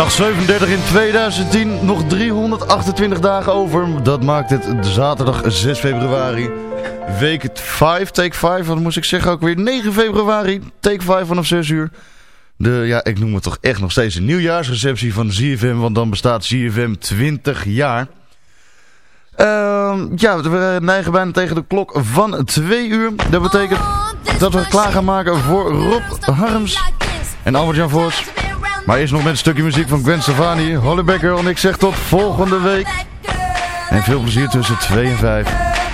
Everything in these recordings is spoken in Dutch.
Dag 37 in 2010, nog 328 dagen over. Dat maakt het zaterdag 6 februari. Week 5, take 5, wat moest ik zeggen ook weer. 9 februari, take 5 vanaf 6 uur. De, ja, ik noem het toch echt nog steeds een nieuwjaarsreceptie van ZFM, want dan bestaat ZFM 20 jaar. Uh, ja, we neigen bijna tegen de klok van 2 uur. Dat betekent dat we klaar gaan maken voor Rob Harms en Albert-Jan Vos. Maar eerst nog met een stukje muziek van Gwen Stefani, Holly Becker en ik zeg tot volgende week. En veel plezier tussen 2 en 5.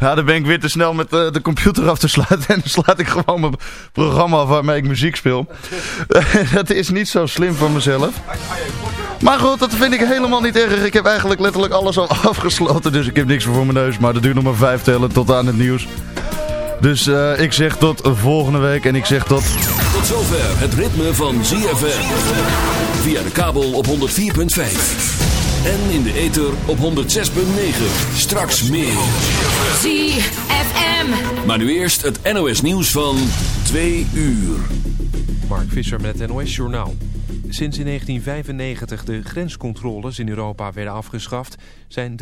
Ja, dan ben ik weer te snel met de, de computer af te sluiten. En dan slaat ik gewoon mijn programma af waarmee ik muziek speel. dat is niet zo slim van mezelf. Maar goed, dat vind ik helemaal niet erg. Ik heb eigenlijk letterlijk alles al afgesloten. Dus ik heb niks voor mijn neus. Maar dat duurt nog maar vijf tellen tot aan het nieuws. Dus uh, ik zeg tot volgende week. En ik zeg tot... Tot zover het ritme van ZFM. Via de kabel op 104.5. En in de ether op 106.9. Straks meer. ZFM. Maar nu eerst het NOS nieuws van 2 uur. Mark Visser met het NOS Journaal. Sinds in 1995 de grenscontroles in Europa werden afgeschaft... zijn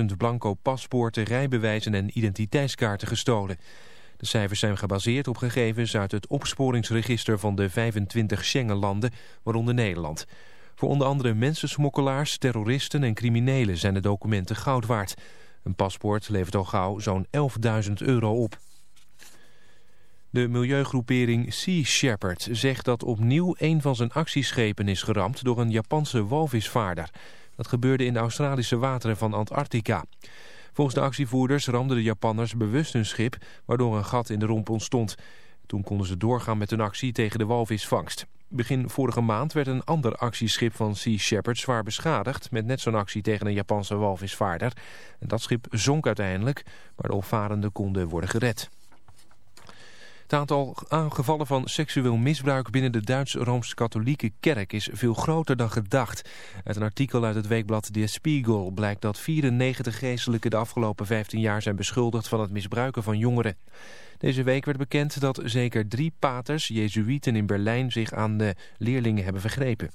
340.000 blanco paspoorten, rijbewijzen en identiteitskaarten gestolen. De cijfers zijn gebaseerd op gegevens uit het opsporingsregister van de 25 Schengenlanden, waaronder Nederland... Voor onder andere mensensmokkelaars, terroristen en criminelen zijn de documenten goud waard. Een paspoort levert al gauw zo'n 11.000 euro op. De milieugroepering Sea Shepherd zegt dat opnieuw een van zijn actieschepen is geramd door een Japanse walvisvaarder. Dat gebeurde in de Australische wateren van Antarctica. Volgens de actievoerders ramden de Japanners bewust hun schip, waardoor een gat in de romp ontstond. Toen konden ze doorgaan met hun actie tegen de walvisvangst. Begin vorige maand werd een ander actieschip van Sea Shepherd zwaar beschadigd... met net zo'n actie tegen een Japanse walvisvaarder. Dat schip zonk uiteindelijk, maar de opvarenden konden worden gered. Het aantal aangevallen van seksueel misbruik binnen de Duitse Rooms-Katholieke Kerk is veel groter dan gedacht. Uit een artikel uit het weekblad Der Spiegel blijkt dat 94 geestelijken de afgelopen 15 jaar zijn beschuldigd van het misbruiken van jongeren. Deze week werd bekend dat zeker drie paters, jezuïeten in Berlijn, zich aan de leerlingen hebben vergrepen.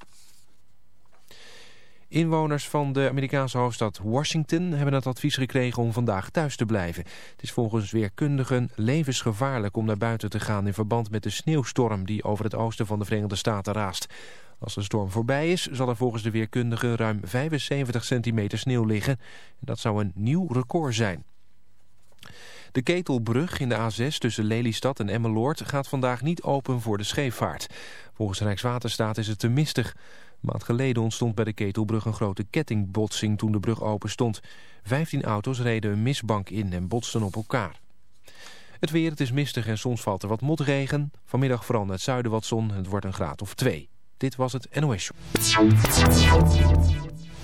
Inwoners van de Amerikaanse hoofdstad Washington hebben het advies gekregen om vandaag thuis te blijven. Het is volgens weerkundigen levensgevaarlijk om naar buiten te gaan in verband met de sneeuwstorm die over het oosten van de Verenigde Staten raast. Als de storm voorbij is, zal er volgens de weerkundigen ruim 75 centimeter sneeuw liggen. Dat zou een nieuw record zijn. De Ketelbrug in de A6 tussen Lelystad en Emmeloord gaat vandaag niet open voor de scheepvaart. Volgens Rijkswaterstaat is het te mistig. Een maand geleden ontstond bij de Ketelbrug een grote kettingbotsing toen de brug open stond. Vijftien auto's reden een misbank in en botsten op elkaar. Het weer, het is mistig en soms valt er wat motregen. Vanmiddag vooral naar het zuiden wat zon. Het wordt een graad of twee. Dit was het NOS.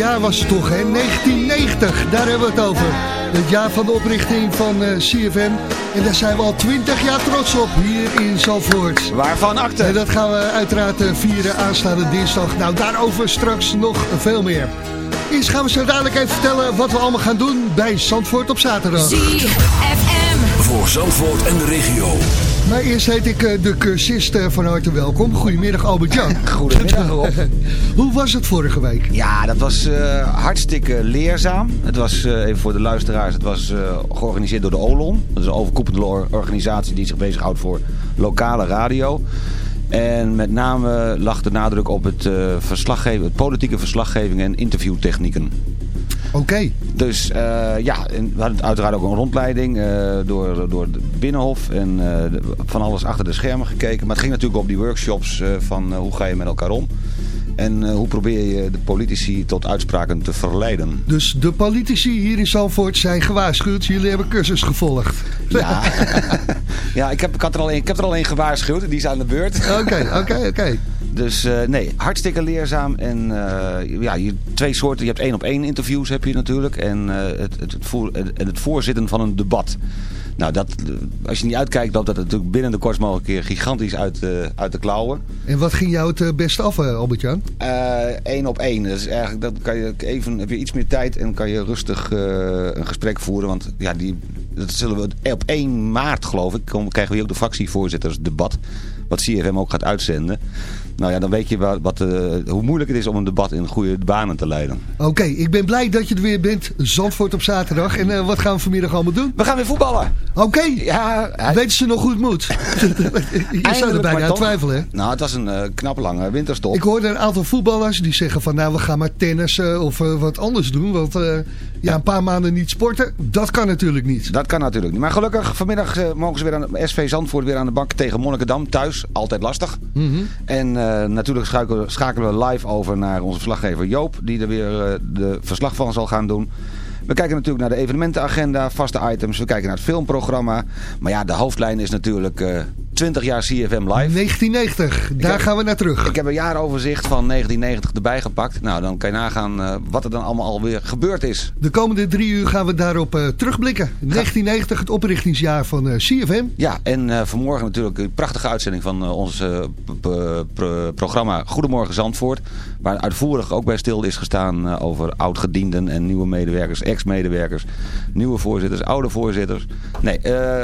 Jaar was het toch, hè? 1990, daar hebben we het over. Het jaar van de oprichting van uh, eh, CFM. En daar zijn we al 20 jaar trots op, hier in Zalvoort. Waarvan acte? En dat gaan we uiteraard uh, vieren aanstaande dinsdag. Nou, daarover straks nog veel meer. Eerst gaan we zo dadelijk even vertellen wat we allemaal gaan doen bij Zandvoort op zaterdag. CFM. Voor Zandvoort en de regio. Maar eerst heet ik uh, de cursist uh, van harte welkom. Goedemiddag Albert-Jan. Goedemiddag Rob. Hoe was het vorige week? Ja, dat was uh, hartstikke leerzaam. Het was, even voor de luisteraars, het was georganiseerd door de OLON. Dat is een overkoepelende organisatie die zich bezighoudt voor lokale radio. En met name lag de nadruk op het, verslaggeven, het politieke verslaggeving en interviewtechnieken. Oké. Dus uh, ja, we hadden uiteraard ook een rondleiding uh, door, door Binnenhof en uh, van alles achter de schermen gekeken. Maar het ging natuurlijk op die workshops van hoe ga je met elkaar om. En hoe probeer je de politici tot uitspraken te verleiden? Dus de politici hier in Zalvoort zijn gewaarschuwd. Jullie hebben cursus gevolgd. Ja, ja ik, heb, ik, had er al een, ik heb er al een gewaarschuwd. Die is aan de beurt. Oké, oké, oké. Dus uh, nee, hartstikke leerzaam. En uh, ja, je, twee soorten. Je hebt één op één interviews heb je natuurlijk. En uh, het, het, het, voor, het, voorzitten van een debat. Nou, dat, als je niet uitkijkt, loopt dat natuurlijk binnen de kortst mogelijke keer gigantisch uit, uit de klauwen. En wat ging jou het best af, Albert-Jan? Eén op één. Dus eigenlijk, dat kan je even, heb je iets meer tijd en kan je rustig een gesprek voeren. Want ja, die, dat zullen we op 1 maart, geloof ik, krijgen we hier ook de fractievoorzittersdebat. Wat CFM ook gaat uitzenden. Nou ja, dan weet je wat, wat uh, hoe moeilijk het is om een debat in goede banen te leiden. Oké, ik ben blij dat je er weer bent. Zandvoort op zaterdag. En uh, wat gaan we vanmiddag allemaal doen? We gaan weer voetballen. Oké. Ja, hij... Weten ze nog het moet? je zou er bijna aan twijfelen, hè? Nou, het was een uh, knappe lange winterstop. Ik hoorde een aantal voetballers die zeggen van... nou, we gaan maar tennissen of wat anders doen. Want ja, een paar maanden niet sporten, dat kan natuurlijk niet. Dat kan natuurlijk niet. Maar gelukkig, vanmiddag mogen ze weer aan SV Zandvoort weer aan de bank tegen Monnikendam. Thuis, altijd lastig. Mm -hmm. En uh, natuurlijk schakelen, schakelen, we live over naar onze verslaggever Joop. Die er weer uh, de verslag van zal gaan doen. We kijken natuurlijk naar de evenementenagenda, vaste items. We kijken naar het filmprogramma. Maar ja, de hoofdlijn is natuurlijk 20 jaar CFM Live. 1990, daar gaan we naar terug. Ik heb een jaaroverzicht van 1990 erbij gepakt. Nou, dan kan je nagaan uh, wat er dan allemaal alweer gebeurd is. De komende drie uur gaan we daarop uh, terugblikken. 1990, het oprichtingsjaar van uh, CFM. Ja, en vanmorgen natuurlijk een prachtige uitzending van ons programma Goedemorgen Zandvoort. Waar uitvoerig ook bij stil is gestaan over oud-gedienden en nieuwe medewerkers, ex-medewerkers. Nieuwe voorzitters, oude voorzitters. Nee,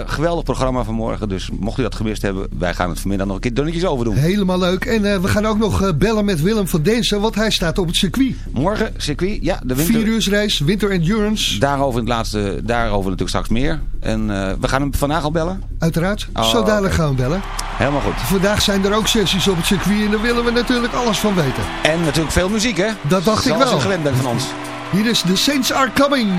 geweldig programma vanmorgen. Dus mocht u dat gemist hebben. Wij gaan het vanmiddag nog een keer dunnetjes over doen. Helemaal leuk. En uh, we gaan ook nog uh, bellen met Willem van Densen, want hij staat op het circuit. Morgen, circuit, ja. De winter... Vier uur winter endurance. Daarover, het laatste, daarover natuurlijk straks meer. En uh, we gaan hem vandaag al bellen. Uiteraard. Oh, Zo dadelijk gaan we bellen. Helemaal goed. Vandaag zijn er ook sessies op het circuit en daar willen we natuurlijk alles van weten. En natuurlijk veel muziek, hè? Dat dacht Zoals ik wel. Zoals een van ons. Hier is The Saints Are Coming.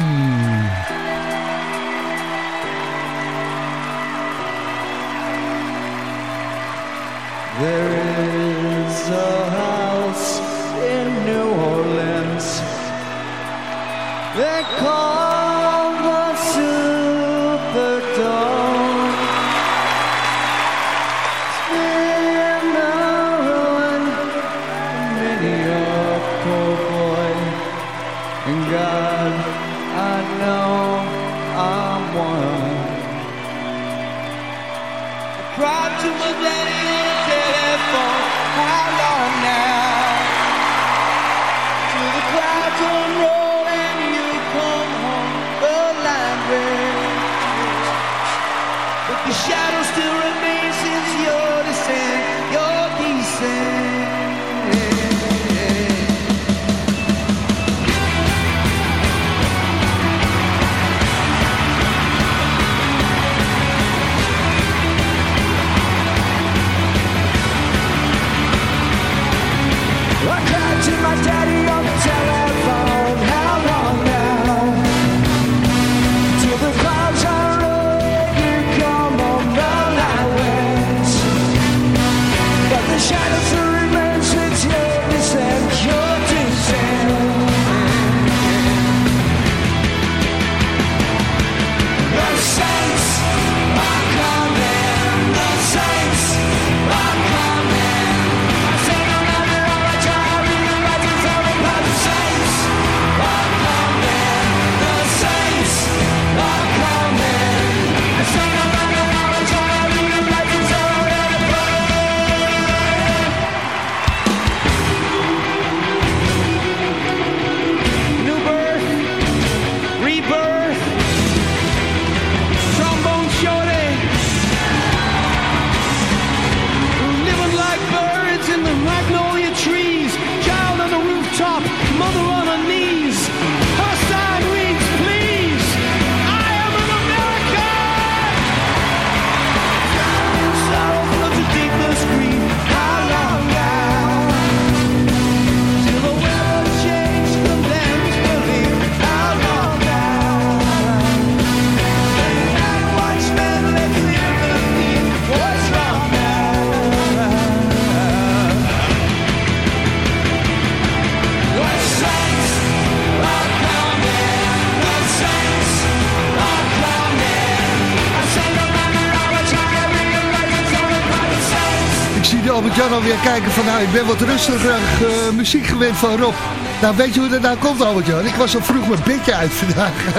Alweer kijken van nou, ik ben wat rustiger uh, muziek gewend van Rob. Nou, weet je hoe dat nou komt, Albert-Jan? Ik was al vroeg mijn bedje uit vandaag.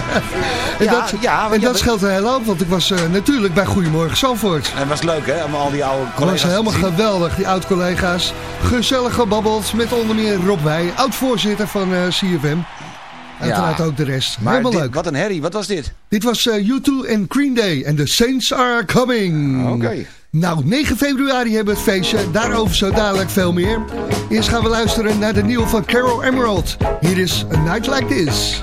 en ja, dat, ja, en dat scheelt een hele hoop, want ik was uh, natuurlijk bij Goedemorgen Zandvoort. En het was leuk, hè, om al die oude collega's Het was helemaal geweldig, die oud-collega's. Gezellig gebabbeld met onder meer Rob Wij, oud-voorzitter van uh, CFM. Uiteraard ja, ook de rest. Maar Helemaal dit, leuk. Wat een herrie, wat was dit? Dit was uh, U2 en Green Day en The Saints Are Coming. Oké. Okay. Nou, 9 februari hebben we het feestje. Daarover zo dadelijk veel meer. Eerst gaan we luisteren naar de nieuwe van Carol Emerald. Hier is A Night Like This.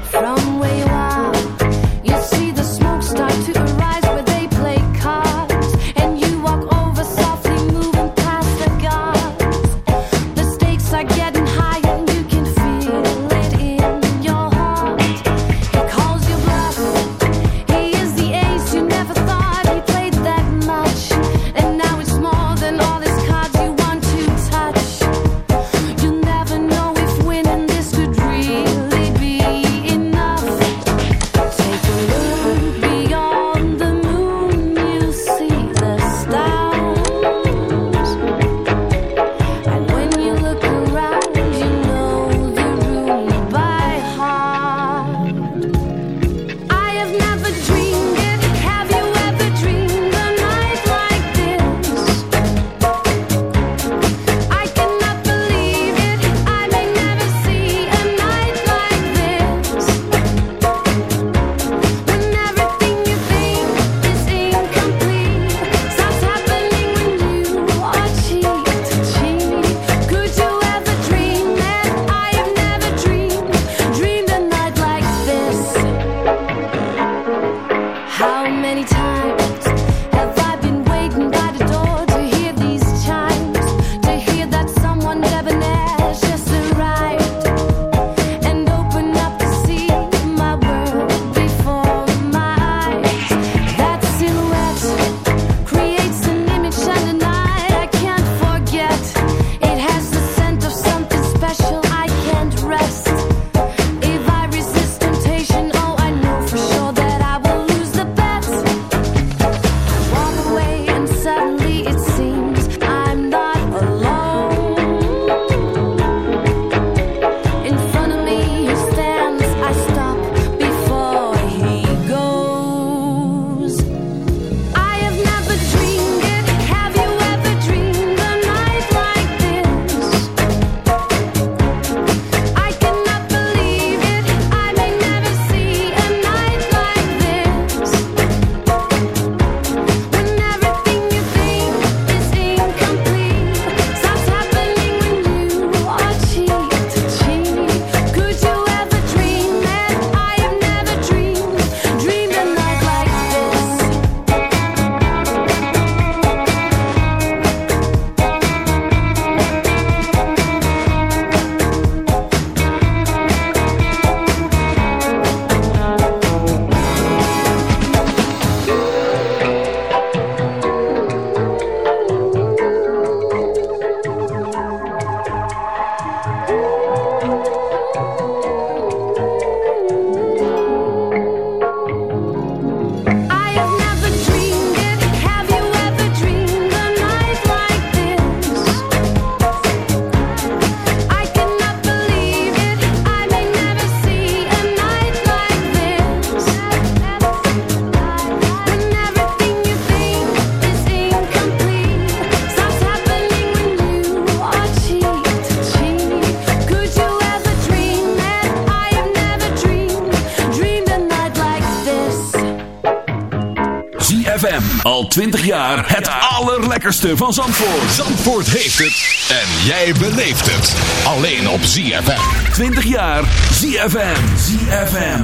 20 jaar het allerlekkerste van Zandvoort. Zandvoort heeft het en jij beleeft het. Alleen op ZFM. 20 jaar ZFM. ZFM.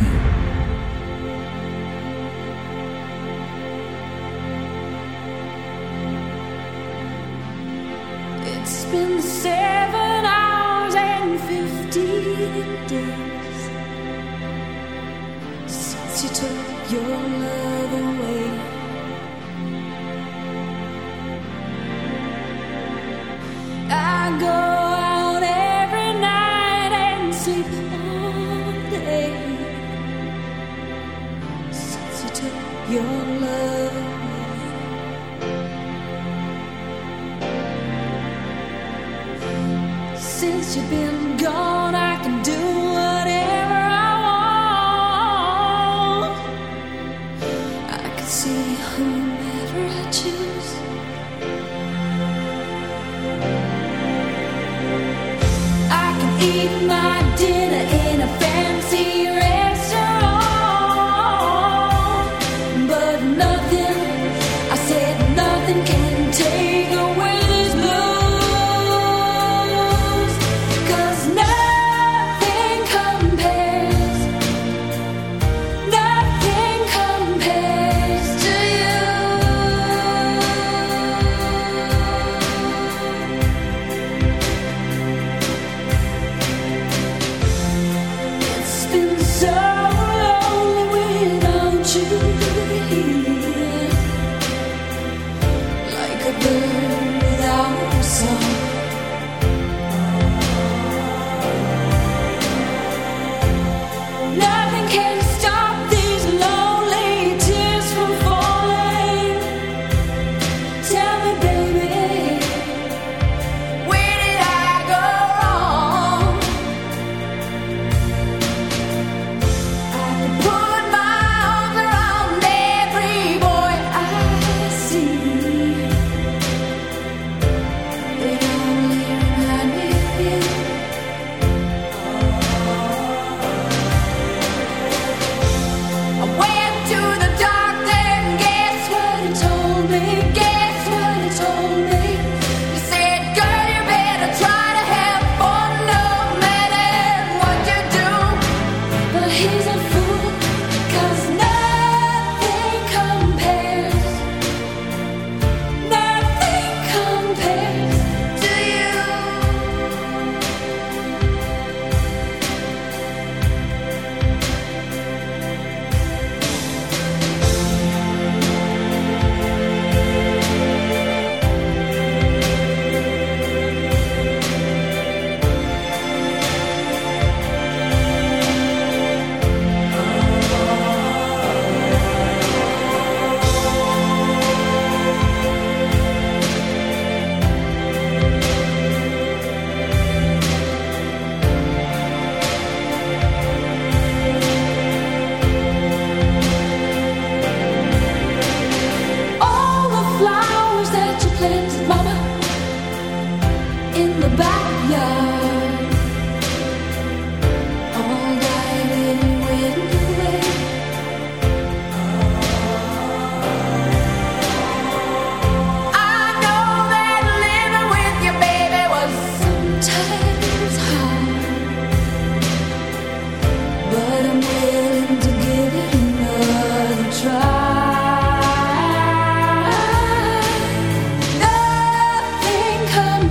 It's been seven hours and fifteen days since you took your love away. Since you took your love away. Since you've been I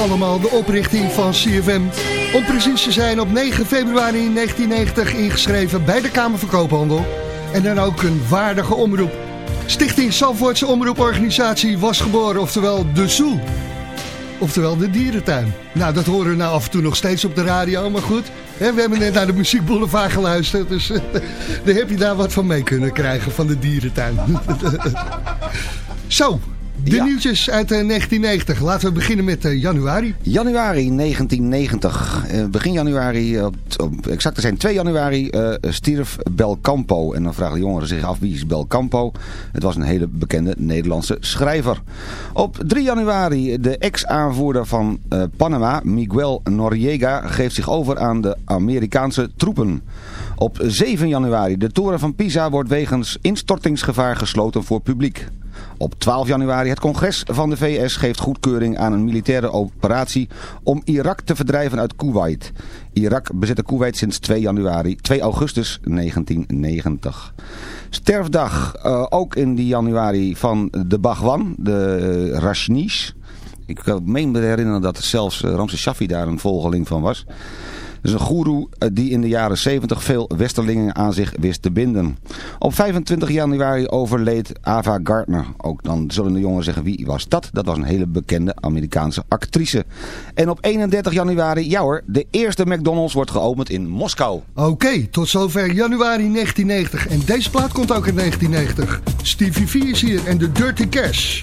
allemaal, de oprichting van CFM. Om precies te zijn, op 9 februari 1990 ingeschreven bij de Kamer van Koophandel. En dan ook een waardige omroep. Stichting Zandvoortse Omroeporganisatie was geboren, oftewel de Zoo. Oftewel de dierentuin. Nou, dat horen we nou af en toe nog steeds op de radio, maar goed. Hè, we hebben net naar de muziekboulevard geluisterd, dus daar heb je daar wat van mee kunnen krijgen van de dierentuin. Zo, De Ja. nieuwtjes uit eh, 1990. Laten we beginnen met eh, januari. Januari 1990. Eh, begin januari, eh, op, op, exact te zijn 2 januari, eh, stierf Belcampo. En dan vragen de jongeren zich af wie is Belcampo. Het was een hele bekende Nederlandse schrijver. Op 3 januari, de ex-aanvoerder van eh, Panama, Miguel Noriega, geeft zich over aan de Amerikaanse troepen. Op 7 januari, de toren van Pisa wordt wegens instortingsgevaar gesloten voor publiek. Op 12 januari het congres van de VS geeft goedkeuring aan een militaire operatie om Irak te verdrijven uit Kuwait. Irak bezette Kuwait sinds 2, januari, 2 augustus 1990. Sterfdag eh, ook in die januari van de Bhagwan, de Rashnish. Ik meen me herinneren dat zelfs eh, Ramses Shaffi daar een volgeling van was. Dus een goeroe eh, die in de jaren 70 veel westerlingen aan zich wist te binden. Op 25 januari overleed Ava Gardner. Ook dan zullen de jongen zeggen wie was dat? Dat was een hele bekende Amerikaanse actrice. En op 31 januari, ja hoor, de eerste McDonald's wordt geopend in Moskou. Oké, tot zover januari 1990. En deze plaat komt ook in 1990. Stevie V is hier en de Dirty Cash.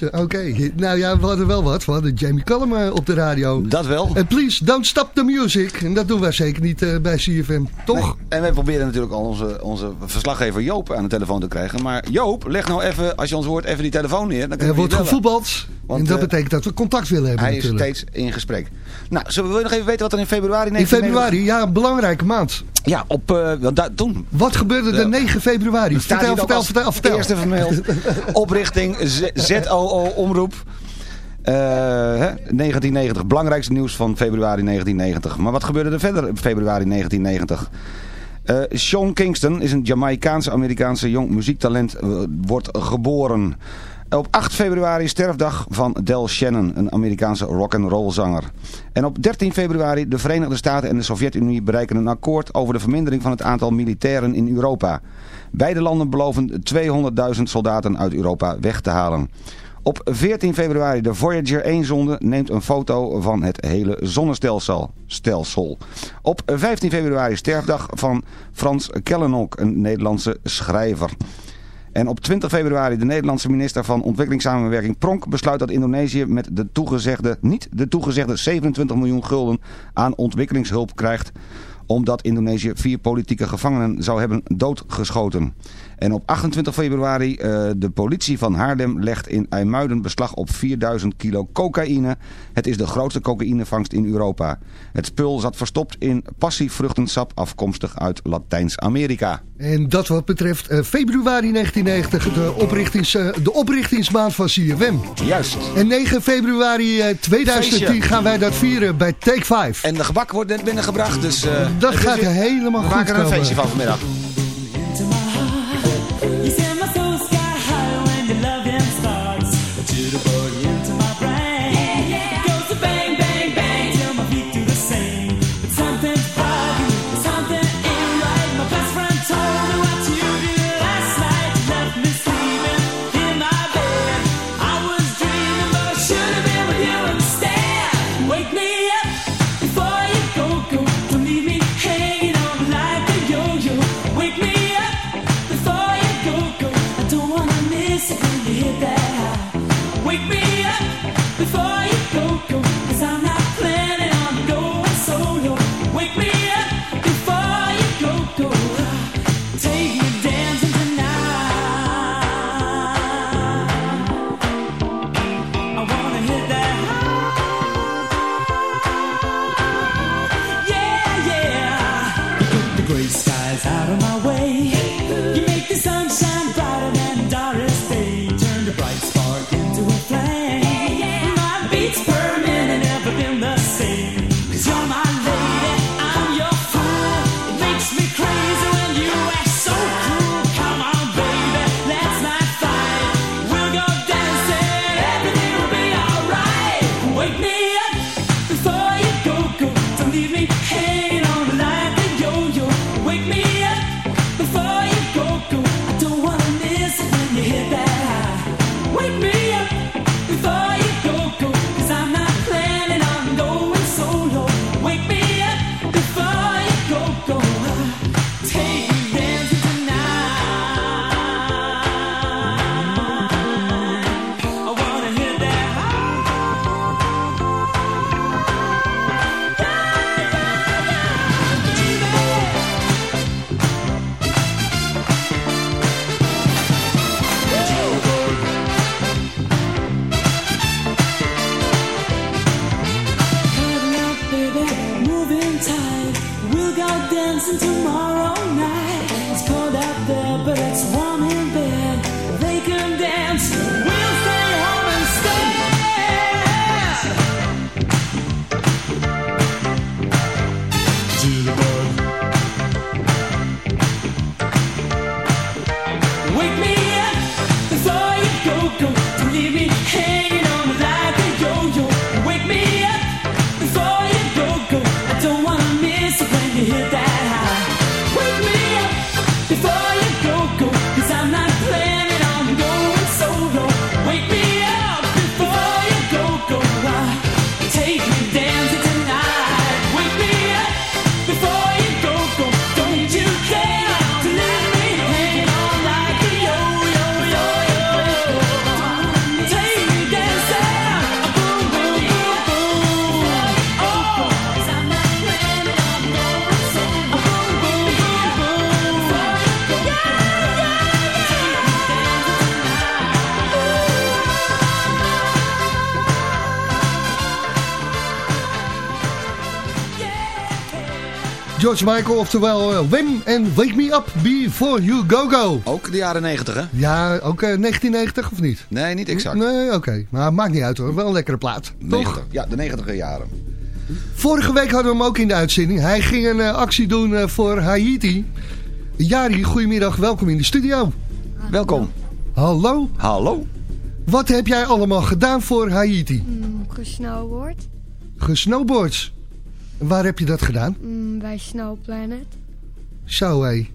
Niks. Oké. Nou ja, we hadden wel wat. We hadden Jamie Cullum eh, op de radio. Dat wel. En please, don't stop the music. En dat doen wij zeker niet eh, bij CFM. Toch? Nee, En wij proberen natuurlijk al onze, onze verslaggever Joop aan de telefoon te krijgen. Maar Joop, leg nou even, als je ons hoort, even die telefoon neer. Dan Er wordt gevoetbald. Want, en dat eh, betekent dat we contact willen hebben hij is steeds in gesprek. Nou, zullen we nog even weten wat er in februari... In 1990 februari, ja, een belangrijke maand. Ja, op, eh, want daar- toen Wat gebeurde de 9 februari? Vertel, vertel, vertel, vertel. Eerste vermeld. Oprichting ZOO Omroep. Eh, hè, 1990. Belangrijkste nieuws van februari 1990. Maar wat gebeurde er verder in februari 1990? Eh, Sean Kingston is een Jamaicaanse Amerikaanse jong muziektalent. eh, wordt geboren. Op 8 februari sterfdag van Del Shannon, een Amerikaanse rock'n'roll zanger. En op 13 februari de Verenigde Staten en de Sovjet-Unie bereiken een akkoord over de vermindering van het aantal militairen in Europa. Beide landen beloven 200.000 soldaten uit Europa weg te halen. Op 14 februari de Voyager 1-zonde neemt een foto van het hele zonnestelsel. Stelsel. Op 15 februari sterfdag van Frans Kellenok, een Nederlandse schrijver. En op 20 februari de Nederlandse minister van Ontwikkelingssamenwerking Pronk besluit dat Indonesië met de toegezegde, niet de toegezegde 27 miljoen gulden aan ontwikkelingshulp krijgt omdat Indonesië vier politieke gevangenen zou hebben doodgeschoten. En op 28 februari eh, de politie van Haarlem legt in IJmuiden beslag op 4000 kilo cocaïne. Het is de grootste cocaïnevangst in Europa. Het spul zat verstopt in passievruchtensap afkomstig uit Latijns-Amerika. En dat wat betreft eh, februari 1990, de, oprichtings, eh, de oprichtingsmaand van CFM. Juist. En 9 februari eh, 2010 Feestje. gaan wij dat vieren bij Take 5. En de gebak wordt net binnengebracht, dus... eh, Dat gaat helemaal We goed maken er een feestje van vanmiddag. Hit that? George Michael, oftewel eh, Wim en Wake Me Up Before You Go Go. Ook de jaren 90 hè? Ja, ook eh, 1990 of niet? Nee, niet exact. Nee, oké. Maar maakt niet uit hoor. Wel een lekkere plaat. Toch? 90. Ja, de 90 jaren. Vorige week hadden we hem ook in de uitzending. Hij ging een eh, actie doen eh, voor Haiti. Jari, goedemiddag. Welkom in de studio. Welkom. Hallo. Hallo. Wat heb jij allemaal gedaan voor Haiti? Mm, gesnowboard Gesnowboards. Waar heb je dat gedaan? mm, bij Snow Planet. Zo hé.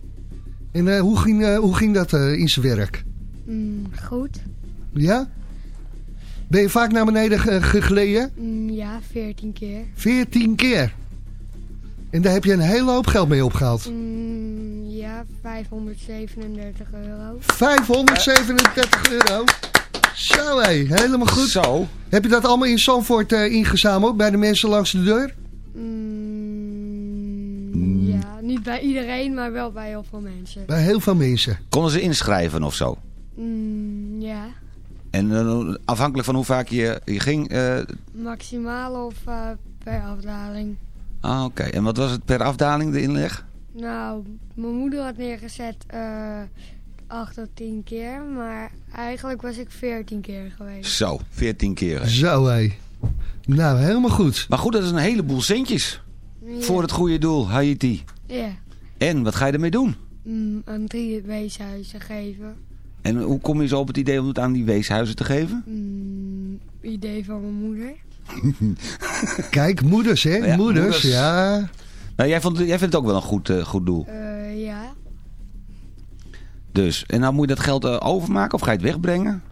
En eh, hoe, ging, eh, hoe ging dat eh, in zijn werk? Mm, goed. Ja? Ben je vaak naar beneden ge- gegleden? Mm, ja, 14 keer. 14 keer. En daar heb je een hele hoop geld mee opgehaald. Mm, ja, 537 euro. 537 euro. Zo hé, helemaal goed. Zo. Heb je dat allemaal in Zandvoort eh, ingezameld bij de mensen langs de deur? Mm, ja, niet bij iedereen, maar wel bij heel veel mensen. Bij heel veel mensen. Konden ze inschrijven of zo? Mm, ja, En eh, afhankelijk van hoe vaak je, je ging... eh, maximaal of eh, per afdaling. ah, oké. En wat was het per afdaling, de inleg? Nou, mijn moeder had neergezet eh 8 tot 10 keer, maar eigenlijk was ik 14 keer geweest. Zo, 14 keer. hè. Zo hé. Nou, helemaal goed. Maar goed, dat is een heleboel centjes. Ja. Voor het goede doel, Haiti. Ja, En, wat ga je ermee doen? mm, aan drie weeshuizen geven. En hoe kom je zo op het idee om het aan die weeshuizen te geven? Mm, idee van mijn moeder. Kijk, moeders hè, Ja, moeders, moeders. ja. Nou, jij, vond, jij vindt het ook wel een goed, eh, goed doel. Eh, ja, Dus, en nou moet je dat geld eh, overmaken of ga je het wegbrengen?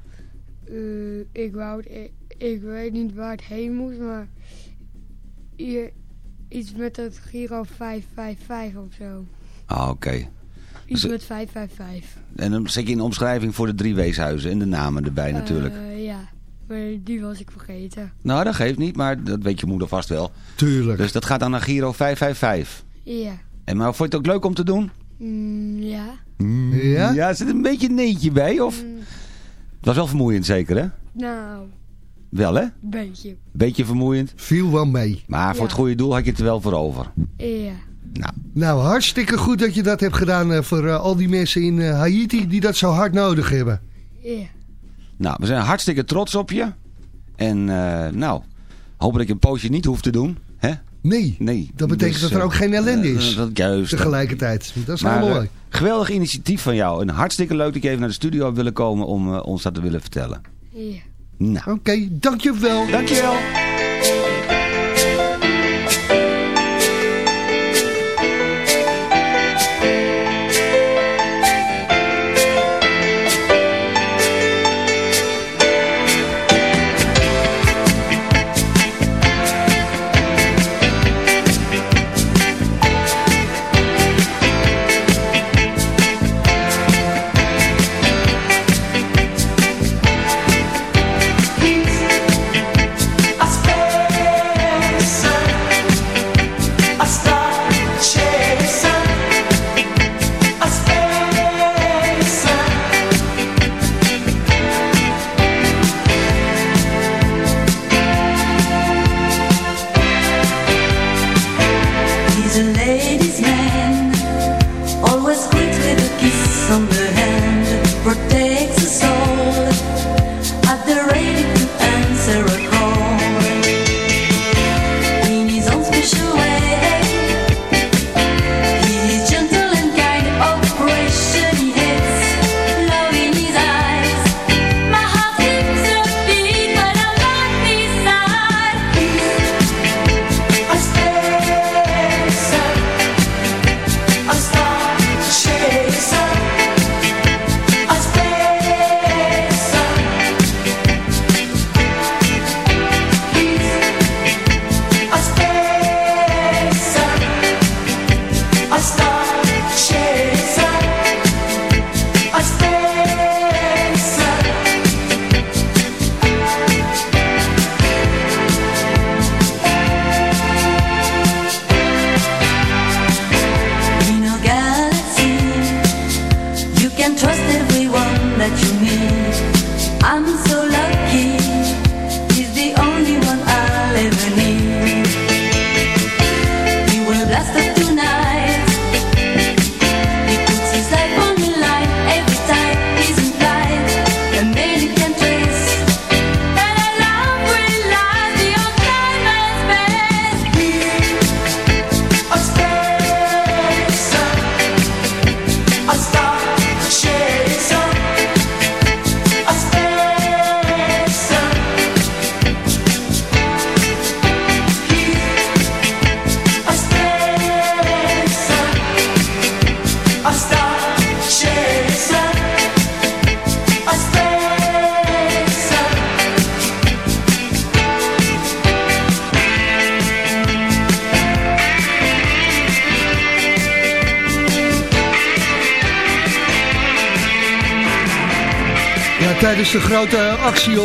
eh, ik wou het, ik, weet niet waar het heen moest, maar hier, iets met het Giro 555 of zo. Ah, oké. Iets Dus- met 555. En dan zet je in de omschrijving voor de drie weeshuizen en de namen erbij natuurlijk. Eh, ja, maar die was ik vergeten. Nou, dat geeft niet, maar dat weet je moeder vast wel. Tuurlijk. Dus dat gaat dan naar Giro 555. Ja, En maar vond je het ook leuk om te doen? mm, ja. Ja? Ja, er zit een beetje een neetje bij, of? Mm, Het was wel vermoeiend zeker, hè? nou, Wel, hè? beetje. Beetje vermoeiend. Viel wel mee. Maar voor Ja. het goede doel had je het er wel voor over. Ja, Nou, Nou, hartstikke goed dat je dat hebt gedaan eh, voor eh, al die mensen in eh, Haiti die dat zo hard nodig hebben. ja. nou, we zijn hartstikke trots op je. En eh, nou, hoop dat ik een poosje niet hoef te doen. Hè? Nee, Nee. dat betekent Dus, dat er eh, ook geen ellende is. dat, juist. tegelijkertijd. Dat is Maar, wel mooi. geweldig initiatief van jou. En hartstikke leuk dat je even naar de studio hebt willen komen om ons dat te willen vertellen. Ja. Nou, Oké, dankjewel. dankjewel.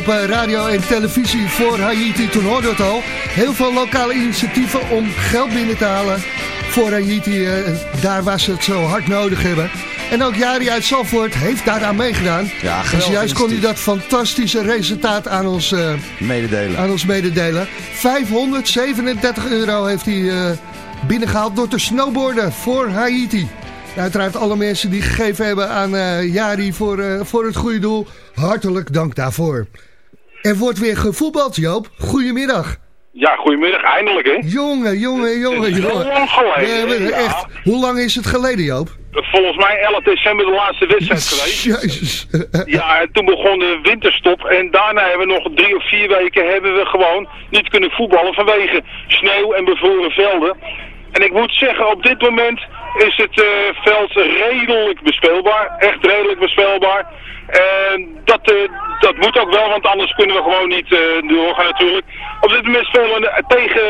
Op eh, radio en televisie voor Haiti, toen hoorde het al. Heel veel lokale initiatieven om geld binnen te halen voor Haiti, eh, daar waar ze het zo hard nodig hebben. En ook Jari uit Zalvoort heeft daaraan meegedaan. Ja, dus juist kon hij dat fantastische resultaat aan ons, eh, Mededelen. aan ons mededelen. 537 euro heeft hij eh, binnengehaald door te snowboarden voor Haiti. En uiteraard alle mensen die gegeven hebben aan Jari voor, voor het goede doel. Hartelijk dank daarvoor. Er wordt weer gevoetbald, Joop. Goedemiddag. Ja, goedemiddag, eindelijk hè. Jongen, jongen, jongen, jongen. lang geleden, ja. hoe lang is het geleden, Joop? Volgens mij 11 december de laatste wedstrijd geweest. Jezus. Ja, en toen begon de winterstop en daarna hebben we nog drie of vier weken hebben we gewoon niet kunnen voetballen vanwege sneeuw en bevroren velden. En ik moet zeggen, op dit moment is het eh, veld redelijk bespeelbaar. Echt redelijk bespeelbaar. En dat, eh, dat moet ook wel, want anders kunnen we gewoon niet eh, doorgaan natuurlijk. Op dit moment spelen we eh, tegen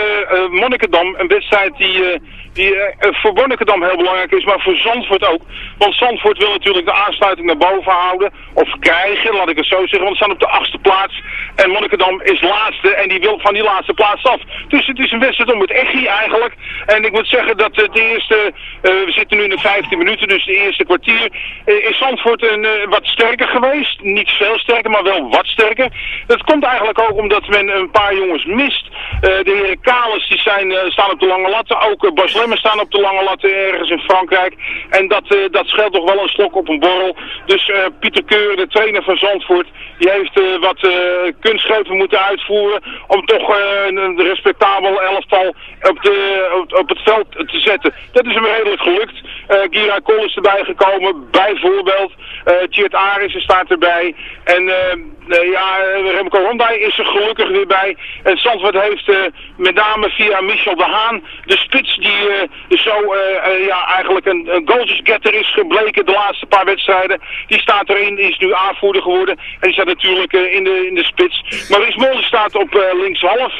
Monnikendam een wedstrijd die, die voor Monnikendam heel belangrijk is, maar voor Zandvoort ook. Want Zandvoort wil natuurlijk de aansluiting naar boven houden, of krijgen, laat ik het zo zeggen, want ze staan op de achtste plaats. En Monnikendam is laatste en die wil van die laatste plaats af. Dus het is een wedstrijd om het echi eigenlijk. En ik moet zeggen dat de eerste, we zitten nu in de 15 minuten, dus de eerste kwartier, is Zandvoort een, wat sterker geweest. Niet veel sterker, maar wel wat sterker. Dat komt eigenlijk ook omdat men een paar jongens mist. Eh, de heren Kalis die zijn, eh, staan op de lange latten. Ook eh, Bas staan op de lange latten ergens in Frankrijk. En dat, dat scheelt toch wel een slok op een borrel. Dus Pieter Keur, de trainer van Zandvoort, die heeft wat kunstgrepen moeten uitvoeren om toch een, respectabel elftal op, de, op, het veld te zetten. Dat is hem redelijk gelukt. Gira Kool is erbij gekomen, bijvoorbeeld. Eh Tjeerd Aris staat erbij. En eh, ja, eh, Remco Rondij is er gelukkig weer bij. En Zandvoort heeft met name via Michel de Haan, de spits die zo ja, eigenlijk een, een goalsgetter is gebleken de laatste paar wedstrijden. Die staat erin, die is nu aanvoerder geworden. En die staat natuurlijk in, de, in de spits. Maurice Mulder staat op linkshalf.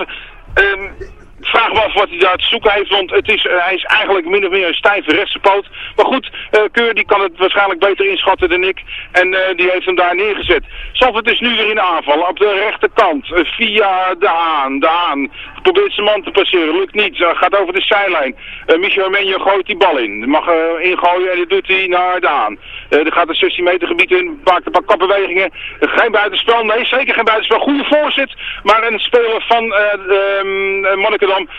Ik vraag me af wat hij daar te zoeken heeft, want het is, eh, hij is eigenlijk min of meer een stijve rechtse poot. Maar goed, eh, Keur die kan het waarschijnlijk beter inschatten dan ik. En eh, die heeft hem daar neergezet. Zandvoort is nu weer in aanval. Op de rechterkant, via de Haan. De Haan probeert zijn man te passeren, lukt niet. Gaat over de zijlijn. Michel Menjo gooit die bal in. Mag ingooien en dat doet hij naar de Haan. Er gaat een 16 meter gebied in, maakt een paar kapbewegingen. Geen buitenspel, nee zeker geen buitenspel. Goede voorzet, maar een speler van eh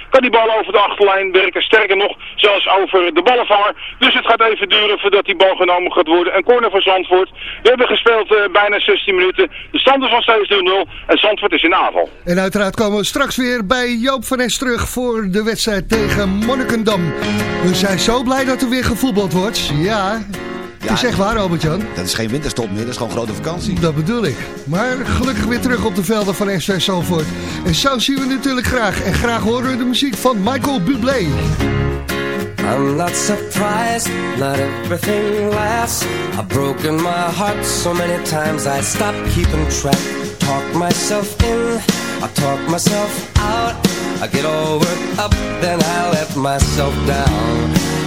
kan die bal over de achterlijn werken. Sterker nog, zelfs over de ballenvanger. Dus het gaat even duren voordat die bal genomen gaat worden. Een corner voor Zandvoort. We hebben gespeeld eh, bijna 16 minuten. De stand is nog steeds 0-0 en Zandvoort is in aanval. En uiteraard komen we straks weer bij Joop van Es terug voor de wedstrijd tegen Monnikendam. We zijn zo blij dat er weer gevoetbald wordt. Ja, het is echt waar Albert-Jan. Dat is geen winterstop meer, dat is gewoon grote vakantie. Dat bedoel ik. Maar gelukkig weer terug op de velden van SV Zalvoort. En zo zien we natuurlijk graag. En graag horen we de muziek van Michael Bublé. I'm not surprised, not everything lasts. I've broken my heart so many times I stopped keeping track. Talk myself in, I talk myself out. I get all worked up, then I let myself down.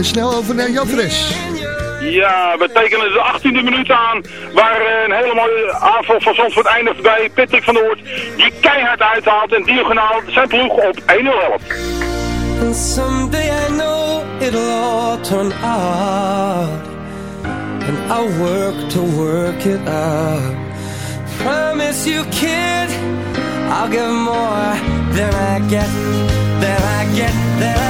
En snel over naar Jan Ja, we tekenen de 18e minuut aan. Waar eh, een hele mooie aanval van Zandvoort eindigt bij Patrick van der Die keihard uithaalt en diagonaal zijn ploeg op 1-0 helpt. And someday I know it'll all turn out. And I'll work to work it out. Promise you kid, I'll give more than I get, than I get, than I get.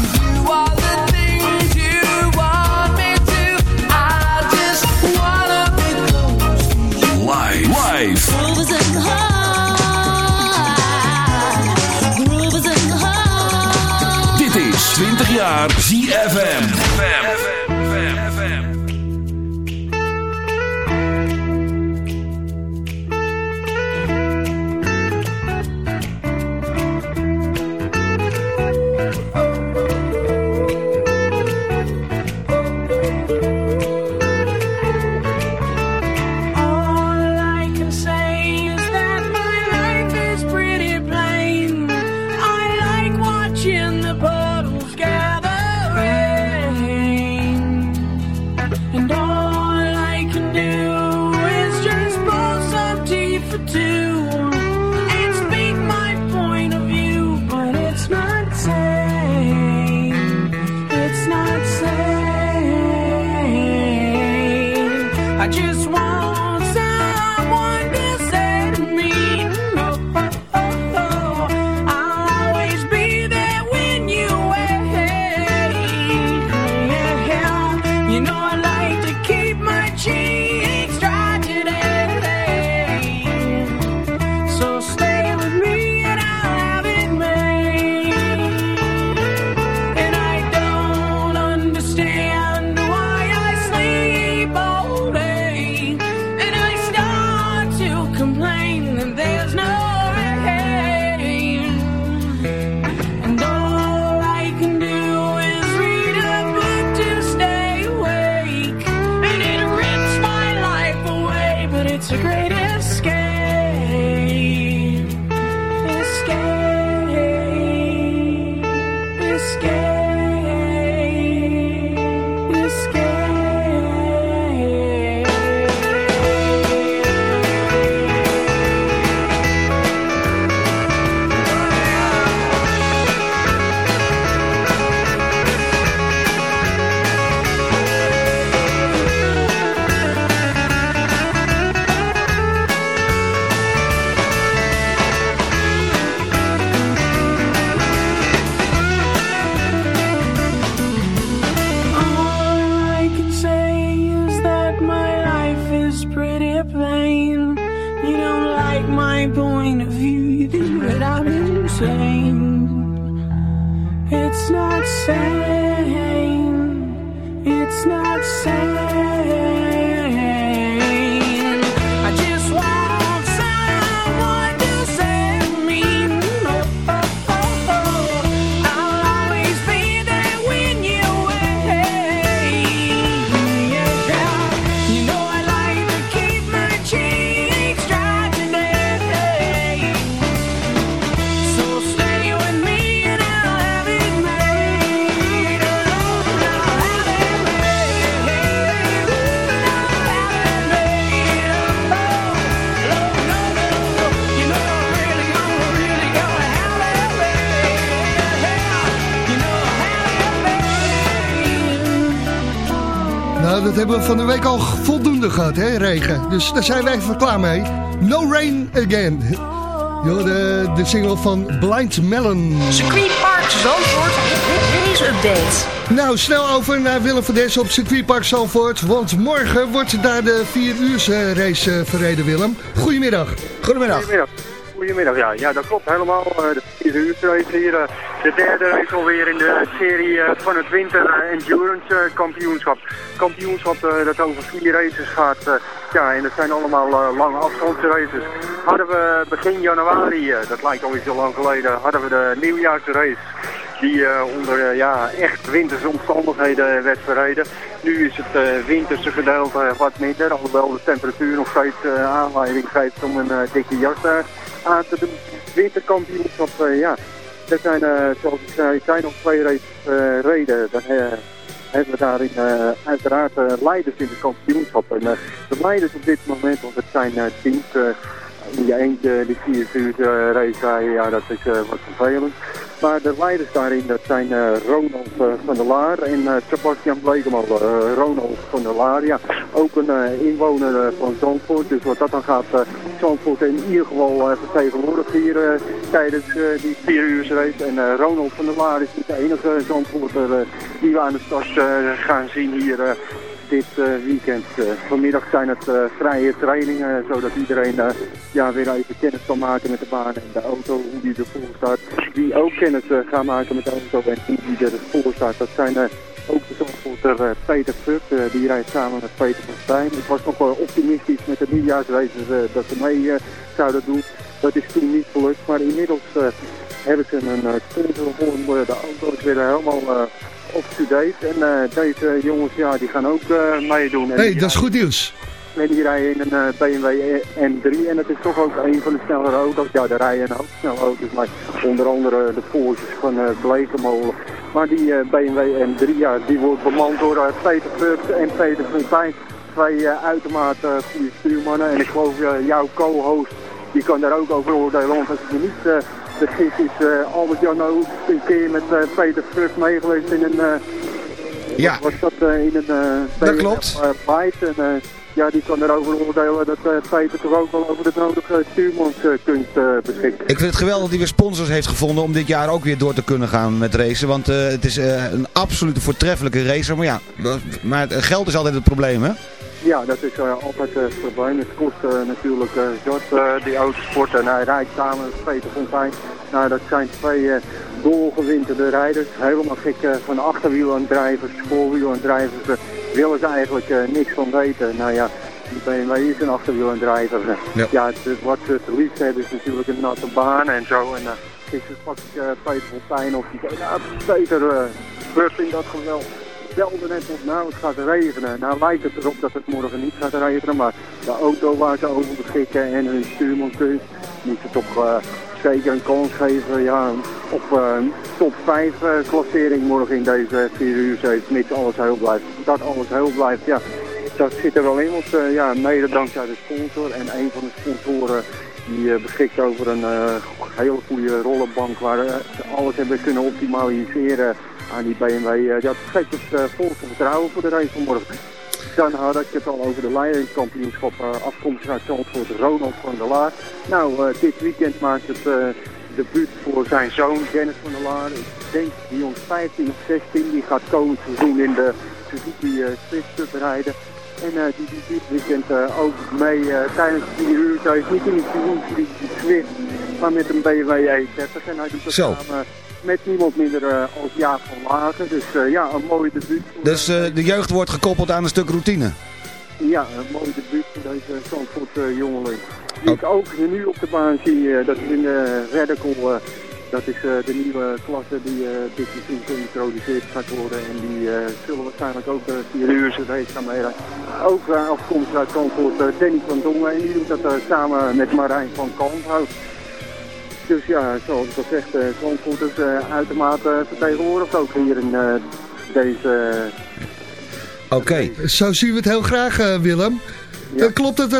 Not sane. It's not sane. Hebben we van de week al voldoende gehad, hè, regen. Dus daar zijn wij even klaar mee. No Rain Again. Jo, de, de single van Blind Melon. Circuitpark Zandvoort race update. Nou, snel over naar Willem van Dessen op circuitpark Zandvoort. Want morgen wordt daar de 4 uur race eh, verreden, Willem. Goedemiddag. Goedemiddag. Goedemiddag. Goedemiddag, ja. Ja, dat klopt helemaal. Eh, De vierde uur race hier. De derde race alweer in de serie eh, van het Winter eh, Endurance eh, Kampioenschap. Kampioenschap dat over vier races gaat. Ja, en dat zijn allemaal lange afstandsraces. Hadden we begin januari, dat lijkt alweer zo lang geleden, hadden we de nieuwjaarsrace. Die onder ja, echt winterse omstandigheden werd verreden. Nu is het winterse gedeelte wat minder, alhoewel de temperatuur nog steeds aanleiding geeft om een dikke jas aan te doen. Winterkampioenschap, ja, er zijn, eh, zoals ik zei, zijn nog twee eh, reden. Dan eh, hebben we daarin uiteraard leiders in het kampioenschap. En de leiders op dit moment, want het zijn teams... eh, in je eentje die vier uur eh, race rijden, ja, dat is eh, wat vervelend. Maar de leiders daarin, dat zijn eh, Ronald eh, van der Laar en eh, Sebastian Blekemolen. Eh, Ronald van der Laar, ja, ook een eh, inwoner eh, van Zandvoort. Dus wat dat dan gaat, eh Zandvoort in ieder geval eh, vertegenwoordigd hier eh, tijdens eh, die vier uur race. En eh, Ronald van der Laar is niet de enige Zandvoorter eh, die we aan de eh, gaan zien hier eh, dit eh, weekend. Eh, vanmiddag zijn het eh, vrije trainingen, zodat iedereen ja, weer even kennis kan maken met de baan en de auto, hoe die ervoor staat. Wie ook kennis gaat maken met de auto en hoe die ervoor staat, dat zijn ook de Zandvoorter eh, Peter eh, die rijdt samen met Peter van Stijn. Ik was nog wel optimistisch met de nieuwjaarsraces eh, dat ze mee zouden doen. Dat is toen niet gelukt, maar inmiddels hebben ze een uh. De auto is weer helemaal up-to-date. En eh, deze jongens ja, die gaan ook eh, meedoen. En hey, dat is goed nieuws. en die rijden in een eh, BMW M3 en het is toch ook een van de snellere auto's. Ja, daar rijden een hoop snelle auto's, maar onder andere de Porsches van Blekemolen. Maar die BMW M3, ja, die wordt bemand door Peter Furt en Peter Fontijn. Twee eh, uitermate goede stuurmannen. En ik geloof jouw co-host, die kan daar ook over oordelen. Want als ik me niet vergis, is uh, Albert-Jan ook een keer met uh, Peter Furt meegeweest in een... Ja. Was dat in een dat klopt. Bite en ja, die kan erover oordelen dat uh, Peter toch ook wel over de nodige stuurmanskunst uh, beschikt. Ik vind het geweldig dat hij weer sponsors heeft gevonden om dit jaar ook weer door te kunnen gaan met racen. Want uh, het is uh, een absolute voortreffelijke racer. Maar ja, maar geld is altijd het probleem hè? Ja, dat is altijd het probleem. Het kost natuurlijk Jort, die autosport. En hij rijdt samen met Peter Fontijn. Nou, dat zijn twee doorgewinterde rijders. Helemaal gek van achterwielaandrijvers, voorwielaandrijvers. Daar willen ze eigenlijk niks van weten. Nou ja, die BMW is een achterwielaandrijver. Ja, ja het, wat ze het liefst hebben is natuurlijk een natte baan en zo. En is het pak ik Peter Fontijn of die ja, Peter uh, in dat geweld belde net op, nou het gaat regenen. Nou lijkt het erop dat het morgen niet gaat regenen, maar de auto waar ze over beschikken en hun stuurmonteur moeten toch uh, zeker een kans geven ja, op uh, top 5 uh, klassering morgen in deze 4 uur race, mits alles heel blijft. Dat alles heel blijft, ja, dat zit er wel in, want ja, mede dankzij de sponsor en een van de sponsoren die beschikt over een hele goede rollenbank waar ze alles hebben kunnen optimaliseren aan die BMW. dat geeft het uh, volste vertrouwen voor de race van morgen. Dan had ik het al over de leidingskampioenschap uh, afkomstig uit Zandvoort, Ronald van der Laar. Nou, uh, dit weekend maakt het debuut voor zijn zoon, Dennis van der Laar. Ik denk die ons 15 of 16, die gaat komend seizoen in de Suzuki uh, Swift rijden. En uh, die doet dit weekend uh, ook mee uh, tijdens de 4 uur. Hij is niet in die Suzuki Swift, maar met een BMW E30. En hij doet dat Zo. samen met niemand minder eh, als Jaap van Lagen. Dus eh, ja, een mooi debuut. Dus eh, eh, de jeugd wordt gekoppeld aan een stuk routine. Ja, een mooi debuut voor deze Zandvoort eh, jongeling. Die ik ook nu op de baan zie, eh, dat is in de Radical. eh, dat is eh, de nieuwe klasse die eh, dit seizoen geïntroduceerd gaat worden. En die eh, zullen waarschijnlijk ook de uurse race gaan meedoen. Ook uh, afkomstig uit eh, Danny van Dongen. En die doet dat eh, samen met Marijn van Kalmthout. Dus ja, zoals ik al zeg, Zandvoort is uitermate vertegenwoordigd ook hier in eh, deze... Oké. Zo zien we het heel graag, Willem. Eh, klopt het dat